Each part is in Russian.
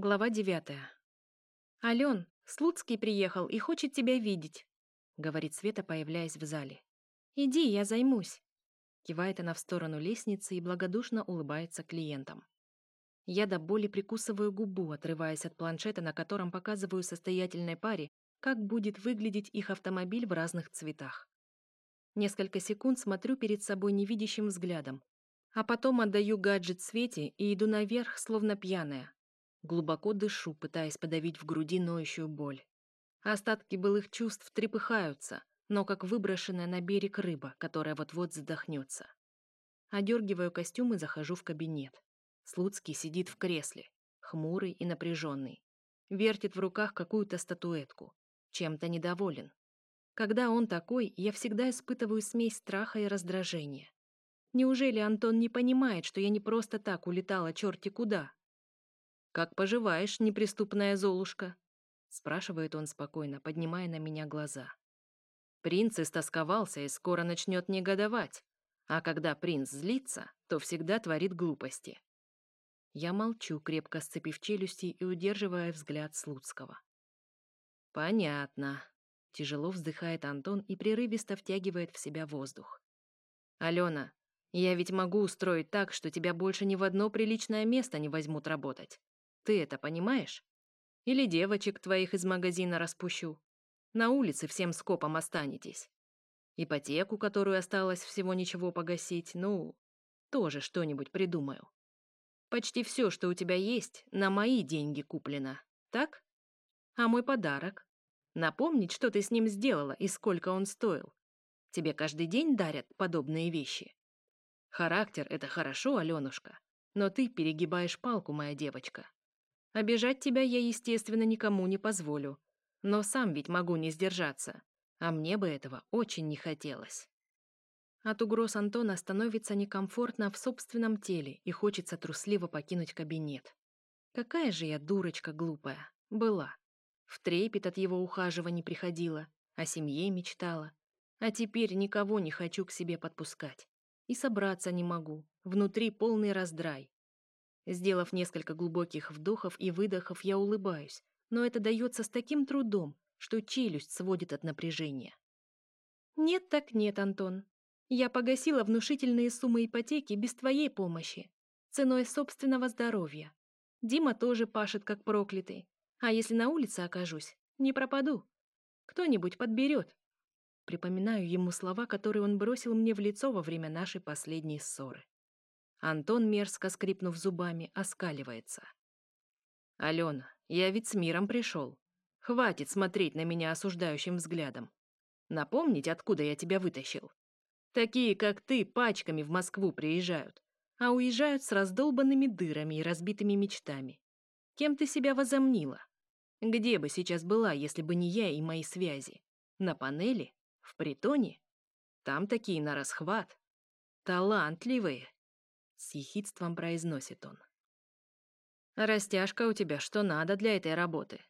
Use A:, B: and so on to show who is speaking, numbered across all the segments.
A: Глава девятая. «Ален, Слуцкий приехал и хочет тебя видеть», — говорит Света, появляясь в зале. «Иди, я займусь», — кивает она в сторону лестницы и благодушно улыбается клиентам. Я до боли прикусываю губу, отрываясь от планшета, на котором показываю состоятельной паре, как будет выглядеть их автомобиль в разных цветах. Несколько секунд смотрю перед собой невидящим взглядом, а потом отдаю гаджет Свете и иду наверх, словно пьяная. Глубоко дышу, пытаясь подавить в груди ноющую боль. Остатки былых чувств трепыхаются, но как выброшенная на берег рыба, которая вот-вот задохнется. Одергиваю костюм и захожу в кабинет. Слуцкий сидит в кресле, хмурый и напряженный. Вертит в руках какую-то статуэтку. Чем-то недоволен. Когда он такой, я всегда испытываю смесь страха и раздражения. Неужели Антон не понимает, что я не просто так улетала черти куда? «Как поживаешь, неприступная Золушка?» — спрашивает он спокойно, поднимая на меня глаза. Принц истосковался и скоро начнет негодовать, а когда принц злится, то всегда творит глупости. Я молчу, крепко сцепив челюсти и удерживая взгляд Слуцкого. «Понятно», — тяжело вздыхает Антон и прерывисто втягивает в себя воздух. «Алена, я ведь могу устроить так, что тебя больше ни в одно приличное место не возьмут работать. Ты это понимаешь? Или девочек твоих из магазина распущу. На улице всем скопом останетесь. Ипотеку, которую осталось всего ничего погасить, ну, тоже что-нибудь придумаю. Почти все, что у тебя есть, на мои деньги куплено, так? А мой подарок? Напомнить, что ты с ним сделала и сколько он стоил. Тебе каждый день дарят подобные вещи. Характер — это хорошо, Аленушка, но ты перегибаешь палку, моя девочка. Обижать тебя я, естественно, никому не позволю, но сам ведь могу не сдержаться, а мне бы этого очень не хотелось. От угроз Антона становится некомфортно в собственном теле и хочется трусливо покинуть кабинет. Какая же я дурочка глупая. Была. В трепет от его ухаживаний приходила, о семье мечтала. А теперь никого не хочу к себе подпускать. И собраться не могу. Внутри полный раздрай. Сделав несколько глубоких вдохов и выдохов, я улыбаюсь, но это дается с таким трудом, что челюсть сводит от напряжения. Нет так нет, Антон. Я погасила внушительные суммы ипотеки без твоей помощи, ценой собственного здоровья. Дима тоже пашет как проклятый, а если на улице окажусь, не пропаду. Кто-нибудь подберет. Припоминаю ему слова, которые он бросил мне в лицо во время нашей последней ссоры. Антон, мерзко скрипнув зубами, оскаливается. «Алена, я ведь с миром пришел. Хватит смотреть на меня осуждающим взглядом. Напомнить, откуда я тебя вытащил? Такие, как ты, пачками в Москву приезжают, а уезжают с раздолбанными дырами и разбитыми мечтами. Кем ты себя возомнила? Где бы сейчас была, если бы не я и мои связи? На панели? В притоне? Там такие на расхват. Талантливые, с ехидством произносит он. Растяжка у тебя что надо для этой работы.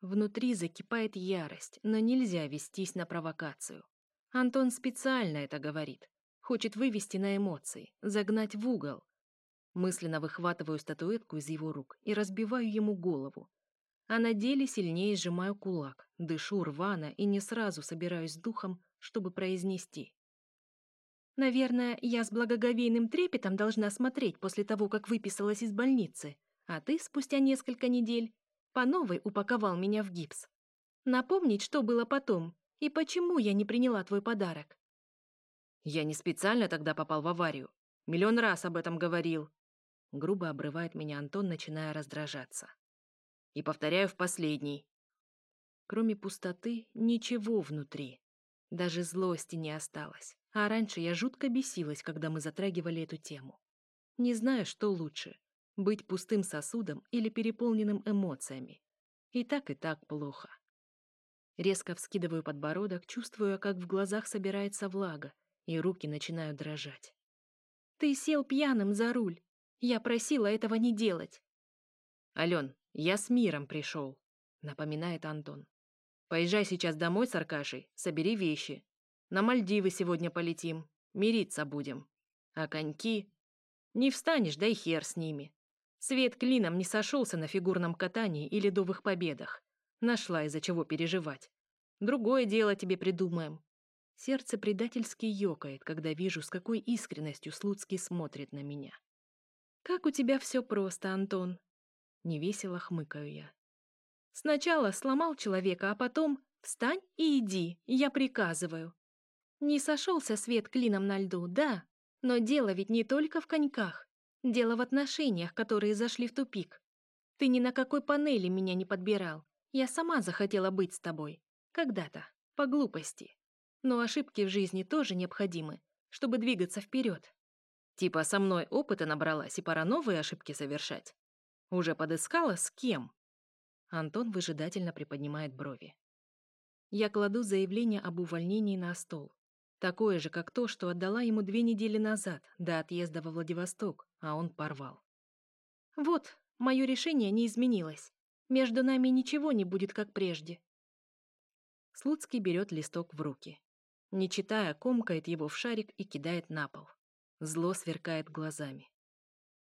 A: Внутри закипает ярость, но нельзя вестись на провокацию. Антон специально это говорит. Хочет вывести на эмоции, загнать в угол. Мысленно выхватываю статуэтку из его рук и разбиваю ему голову. А на деле сильнее сжимаю кулак, дышу рвано и не сразу собираюсь с духом, чтобы произнести. Наверное, я с благоговейным трепетом должна смотреть после того, как выписалась из больницы, а ты спустя несколько недель по новой упаковал меня в гипс. Напомнить, что было потом, и почему я не приняла твой подарок. Я не специально тогда попал в аварию. Миллион раз об этом говорил. Грубо обрывает меня Антон, начиная раздражаться. И повторяю в последний. Кроме пустоты, ничего внутри. Даже злости не осталось. А раньше я жутко бесилась, когда мы затрагивали эту тему. Не знаю, что лучше — быть пустым сосудом или переполненным эмоциями. И так, и так плохо. Резко вскидываю подбородок, чувствуя, как в глазах собирается влага, и руки начинают дрожать. «Ты сел пьяным за руль. Я просила этого не делать». «Ален, я с миром пришел», — напоминает Антон. «Поезжай сейчас домой с Аркашей, собери вещи. На Мальдивы сегодня полетим. Мириться будем. А коньки... Не встанешь, да и хер с ними. Свет клином не сошелся на фигурном катании и ледовых победах. Нашла из-за чего переживать. Другое дело тебе придумаем. Сердце предательски ёкает, когда вижу, с какой искренностью Слуцкий смотрит на меня. «Как у тебя все просто, Антон!» Невесело хмыкаю я. «Сначала сломал человека, а потом встань и иди, я приказываю. Не сошелся свет клином на льду, да, но дело ведь не только в коньках. Дело в отношениях, которые зашли в тупик. Ты ни на какой панели меня не подбирал. Я сама захотела быть с тобой. Когда-то. По глупости. Но ошибки в жизни тоже необходимы, чтобы двигаться вперед. Типа со мной опыта набралась и пора новые ошибки совершать. Уже подыскала с кем? Антон выжидательно приподнимает брови. Я кладу заявление об увольнении на стол. Такое же, как то, что отдала ему две недели назад, до отъезда во Владивосток, а он порвал. Вот, мое решение не изменилось. Между нами ничего не будет, как прежде. Слуцкий берет листок в руки. Не читая, комкает его в шарик и кидает на пол. Зло сверкает глазами.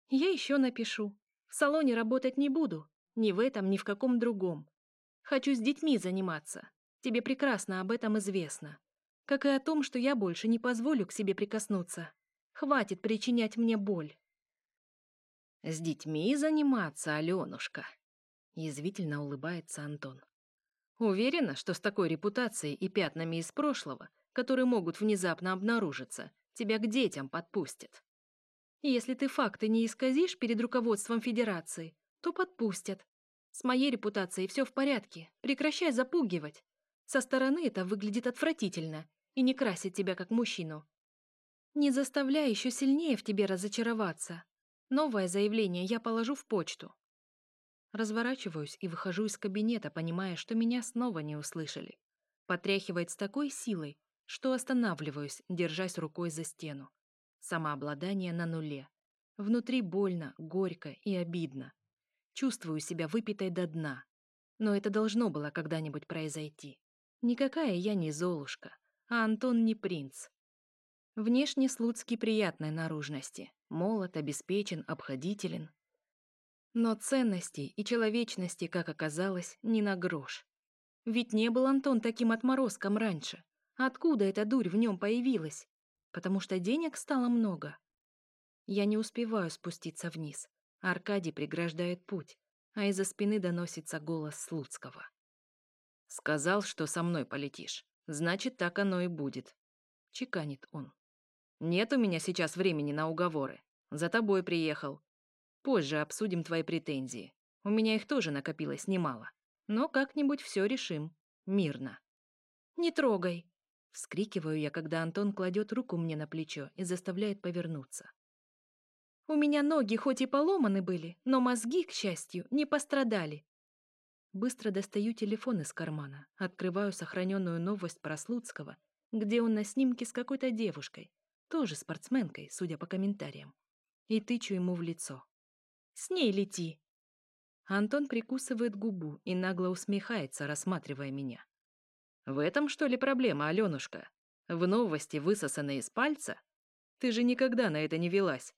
A: Я еще напишу. В салоне работать не буду. Ни в этом, ни в каком другом. Хочу с детьми заниматься. Тебе прекрасно об этом известно как и о том, что я больше не позволю к себе прикоснуться. Хватит причинять мне боль. «С детьми заниматься, Аленушка», — язвительно улыбается Антон. «Уверена, что с такой репутацией и пятнами из прошлого, которые могут внезапно обнаружиться, тебя к детям подпустят. Если ты факты не исказишь перед руководством Федерации, то подпустят. С моей репутацией все в порядке, прекращай запугивать. Со стороны это выглядит отвратительно, и не красит тебя как мужчину. Не заставляй еще сильнее в тебе разочароваться. Новое заявление я положу в почту. Разворачиваюсь и выхожу из кабинета, понимая, что меня снова не услышали. Потряхивает с такой силой, что останавливаюсь, держась рукой за стену. Самообладание на нуле. Внутри больно, горько и обидно. Чувствую себя выпитой до дна. Но это должно было когда-нибудь произойти. Никакая я не Золушка а Антон не принц. Внешне Слуцкий приятной наружности, молод, обеспечен, обходителен. Но ценностей и человечности, как оказалось, не на грош. Ведь не был Антон таким отморозком раньше. Откуда эта дурь в нем появилась? Потому что денег стало много. Я не успеваю спуститься вниз. Аркадий преграждает путь, а из-за спины доносится голос Слуцкого. «Сказал, что со мной полетишь. Значит, так оно и будет. Чеканит он. Нет у меня сейчас времени на уговоры. За тобой приехал. Позже обсудим твои претензии. У меня их тоже накопилось немало. Но как-нибудь все решим. Мирно. Не трогай. Вскрикиваю я, когда Антон кладет руку мне на плечо и заставляет повернуться. У меня ноги хоть и поломаны были, но мозги, к счастью, не пострадали. Быстро достаю телефон из кармана, открываю сохраненную новость про Слуцкого, где он на снимке с какой-то девушкой, тоже спортсменкой, судя по комментариям, и тычу ему в лицо. «С ней лети!» Антон прикусывает губу и нагло усмехается, рассматривая меня. «В этом, что ли, проблема, Аленушка? В новости, высосанной из пальца? Ты же никогда на это не велась.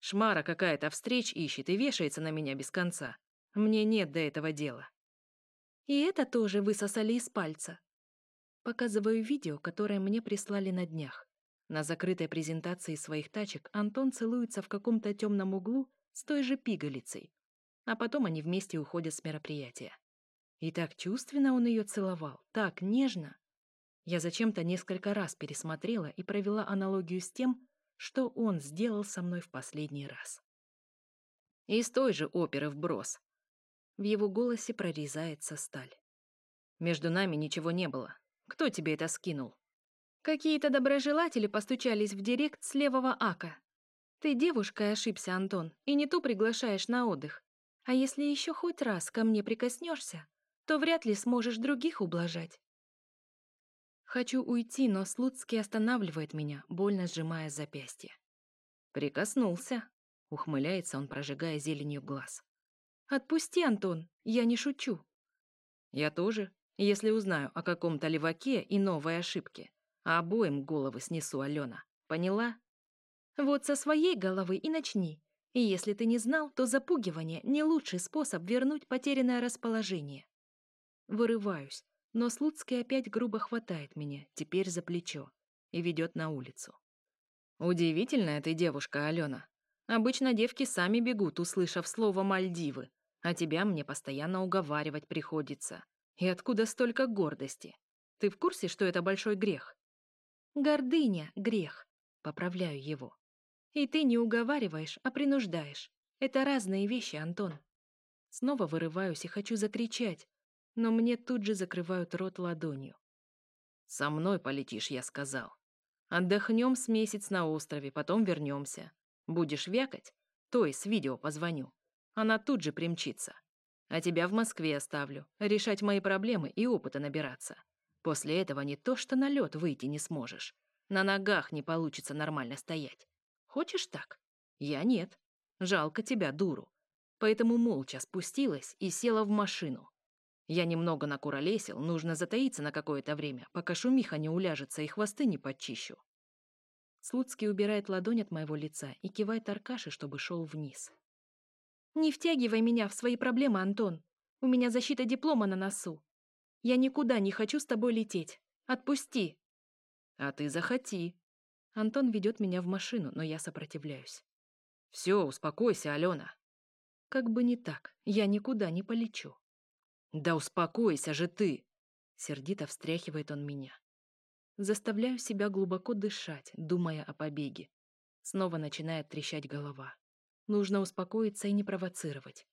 A: Шмара какая-то встреч ищет и вешается на меня без конца. Мне нет до этого дела». И это тоже высосали из пальца. Показываю видео, которое мне прислали на днях. На закрытой презентации своих тачек Антон целуется в каком-то темном углу с той же пигалицей, а потом они вместе уходят с мероприятия. И так чувственно он ее целовал, так нежно. Я зачем-то несколько раз пересмотрела и провела аналогию с тем, что он сделал со мной в последний раз. Из той же оперы вброс. В его голосе прорезается сталь. Между нами ничего не было. Кто тебе это скинул? Какие-то доброжелатели постучались в директ с левого ака. Ты девушкой ошибся, Антон, и не ту приглашаешь на отдых. А если еще хоть раз ко мне прикоснешься, то вряд ли сможешь других ублажать. Хочу уйти, но Слуцкий останавливает меня, больно сжимая запястье. Прикоснулся. Ухмыляется он, прожигая зеленью глаз. Отпусти, Антон, я не шучу. Я тоже, если узнаю о каком-то леваке и новой ошибке. А обоим головы снесу, Алена. Поняла? Вот со своей головы и начни. И если ты не знал, то запугивание — не лучший способ вернуть потерянное расположение. Вырываюсь, но Слуцкий опять грубо хватает меня, теперь за плечо, и ведет на улицу. «Удивительная ты девушка, Алена. Обычно девки сами бегут, услышав слово «Мальдивы», а тебя мне постоянно уговаривать приходится. И откуда столько гордости? Ты в курсе, что это большой грех?» «Гордыня — грех», — поправляю его. «И ты не уговариваешь, а принуждаешь. Это разные вещи, Антон». Снова вырываюсь и хочу закричать, но мне тут же закрывают рот ладонью. «Со мной полетишь», — я сказал. «Отдохнем с месяц на острове, потом вернемся. Будешь вякать? Той с видео позвоню. Она тут же примчится. А тебя в Москве оставлю, решать мои проблемы и опыта набираться. После этого не то что на лед выйти не сможешь. На ногах не получится нормально стоять. Хочешь так? Я нет. Жалко тебя, дуру. Поэтому молча спустилась и села в машину. Я немного накуролесил, нужно затаиться на какое-то время, пока шумиха не уляжется и хвосты не подчищу. Слуцкий убирает ладонь от моего лица и кивает Аркаше, чтобы шел вниз. «Не втягивай меня в свои проблемы, Антон. У меня защита диплома на носу. Я никуда не хочу с тобой лететь. Отпусти!» «А ты захоти!» Антон ведет меня в машину, но я сопротивляюсь. «Все, успокойся, Алена!» «Как бы не так, я никуда не полечу». «Да успокойся же ты!» Сердито встряхивает он меня. Заставляю себя глубоко дышать, думая о побеге. Снова начинает трещать голова. Нужно успокоиться и не провоцировать.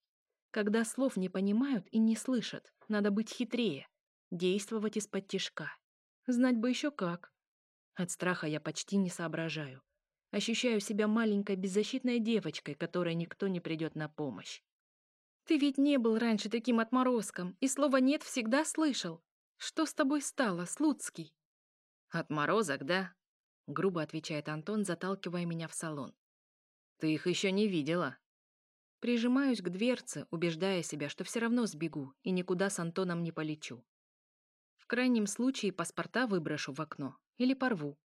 A: Когда слов не понимают и не слышат, надо быть хитрее, действовать из-под тишка. Знать бы еще как. От страха я почти не соображаю. Ощущаю себя маленькой беззащитной девочкой, которой никто не придет на помощь. «Ты ведь не был раньше таким отморозком, и слова «нет» всегда слышал. Что с тобой стало, Слуцкий?» «Отморозок, да?» — грубо отвечает Антон, заталкивая меня в салон. «Ты их еще не видела». Прижимаюсь к дверце, убеждая себя, что все равно сбегу и никуда с Антоном не полечу. В крайнем случае паспорта выброшу в окно или порву.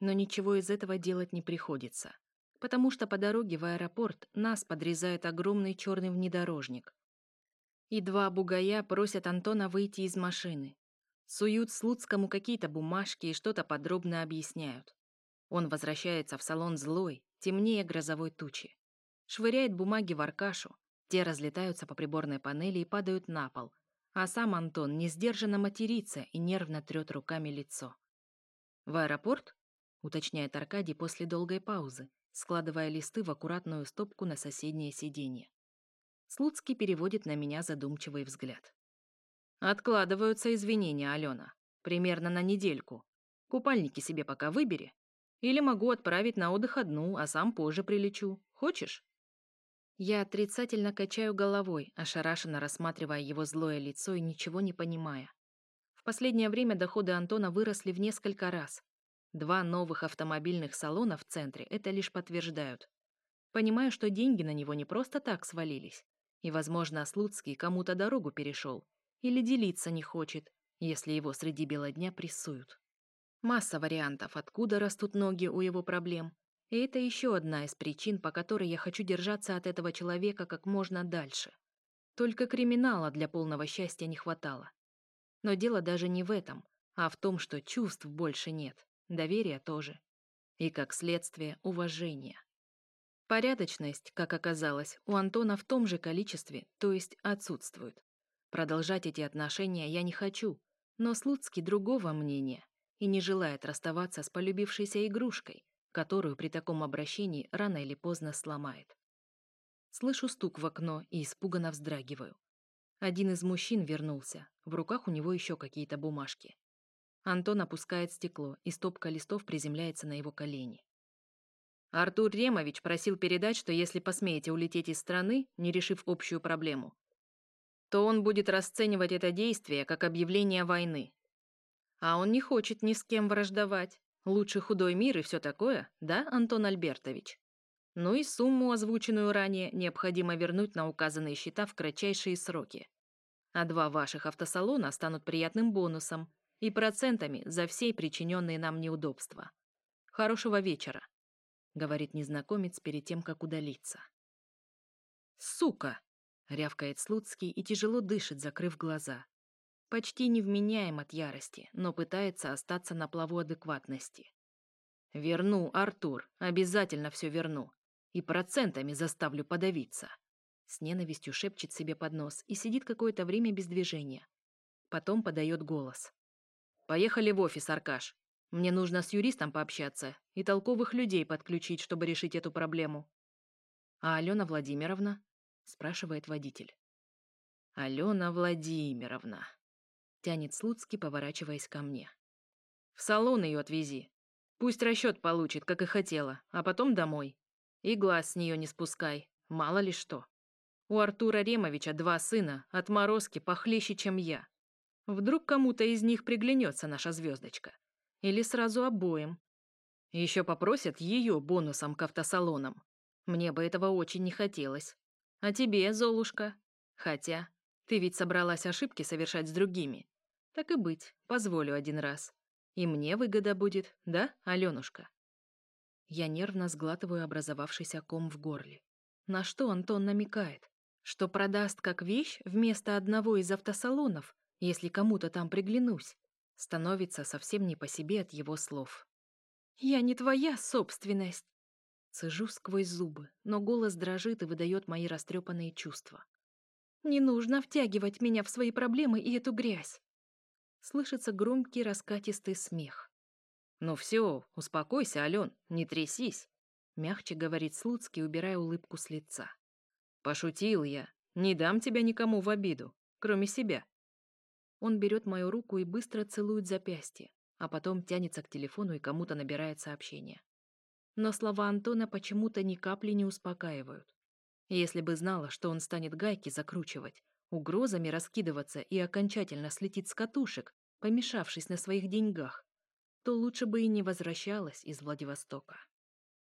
A: Но ничего из этого делать не приходится, потому что по дороге в аэропорт нас подрезает огромный черный внедорожник. И два бугая просят Антона выйти из машины, Суют Слуцкому какие-то бумажки и что-то подробно объясняют. Он возвращается в салон злой, темнее грозовой тучи. Швыряет бумаги в Аркашу, те разлетаются по приборной панели и падают на пол, а сам Антон несдержанно матерится и нервно трет руками лицо. «В аэропорт?» — уточняет Аркадий после долгой паузы, складывая листы в аккуратную стопку на соседнее сиденье. Слуцкий переводит на меня задумчивый взгляд. Откладываются извинения, Алена. Примерно на недельку. Купальники себе пока выбери. Или могу отправить на отдых одну, а сам позже прилечу. Хочешь? Я отрицательно качаю головой, ошарашенно рассматривая его злое лицо и ничего не понимая. В последнее время доходы Антона выросли в несколько раз. Два новых автомобильных салона в центре это лишь подтверждают. Понимаю, что деньги на него не просто так свалились. И, возможно, Слуцкий кому-то дорогу перешел, или делиться не хочет, если его среди бела дня прессуют. Масса вариантов, откуда растут ноги у его проблем. И это еще одна из причин, по которой я хочу держаться от этого человека как можно дальше. Только криминала для полного счастья не хватало. Но дело даже не в этом, а в том, что чувств больше нет, доверия тоже. И, как следствие, уважения. Порядочность, как оказалось, у Антона в том же количестве, то есть отсутствует. Продолжать эти отношения я не хочу, но Слуцкий другого мнения и не желает расставаться с полюбившейся игрушкой, которую при таком обращении рано или поздно сломает. Слышу стук в окно и испуганно вздрагиваю. Один из мужчин вернулся, в руках у него еще какие-то бумажки. Антон опускает стекло, и стопка листов приземляется на его колени. Артур Ремович просил передать, что если посмеете улететь из страны, не решив общую проблему, то он будет расценивать это действие как объявление войны. А он не хочет ни с кем враждовать. Лучше худой мир и все такое, да, Антон Альбертович? Ну и сумму, озвученную ранее, необходимо вернуть на указанные счета в кратчайшие сроки. А два ваших автосалона станут приятным бонусом и процентами за все причиненные нам неудобства. Хорошего вечера, говорит незнакомец перед тем, как удалиться. «Сука!» — рявкает Слуцкий и тяжело дышит, закрыв глаза. Почти невменяем от ярости, но пытается остаться на плаву адекватности. «Верну, Артур, обязательно все верну. И процентами заставлю подавиться». С ненавистью шепчет себе под нос и сидит какое-то время без движения. Потом подает голос. «Поехали в офис, Аркаш. Мне нужно с юристом пообщаться и толковых людей подключить, чтобы решить эту проблему». «А Алена Владимировна?» – спрашивает водитель. «Алена Владимировна», – тянет Слуцкий, поворачиваясь ко мне. «В салон ее отвези. Пусть расчет получит, как и хотела, а потом домой. И глаз с нее не спускай, мало ли что». У Артура Ремовича два сына, отморозки похлеще, чем я. Вдруг кому-то из них приглянется наша звездочка. Или сразу обоим. Еще попросят ее бонусом к автосалонам. Мне бы этого очень не хотелось. А тебе, Золушка? Хотя, ты ведь собралась ошибки совершать с другими. Так и быть, позволю один раз. И мне выгода будет, да, Алёнушка? Я нервно сглатываю образовавшийся ком в горле. На что Антон намекает? Что продаст как вещь вместо одного из автосалонов, если кому-то там приглянусь? Становится совсем не по себе от его слов. «Я не твоя собственность!» Цежу сквозь зубы, но голос дрожит и выдает мои растрепанные чувства. «Не нужно втягивать меня в свои проблемы и эту грязь!» Слышится громкий раскатистый смех. «Ну все, успокойся, Ален, не трясись!» Мягче говорит Слуцкий, убирая улыбку с лица. Пошутил я. Не дам тебя никому в обиду, кроме себя. Он берет мою руку и быстро целует запястье, а потом тянется к телефону и кому-то набирает сообщение. Но слова Антона почему-то ни капли не успокаивают. Если бы знала, что он станет гайки закручивать, угрозами раскидываться и окончательно слетит с катушек, помешавшись на своих деньгах, то лучше бы и не возвращалась из Владивостока.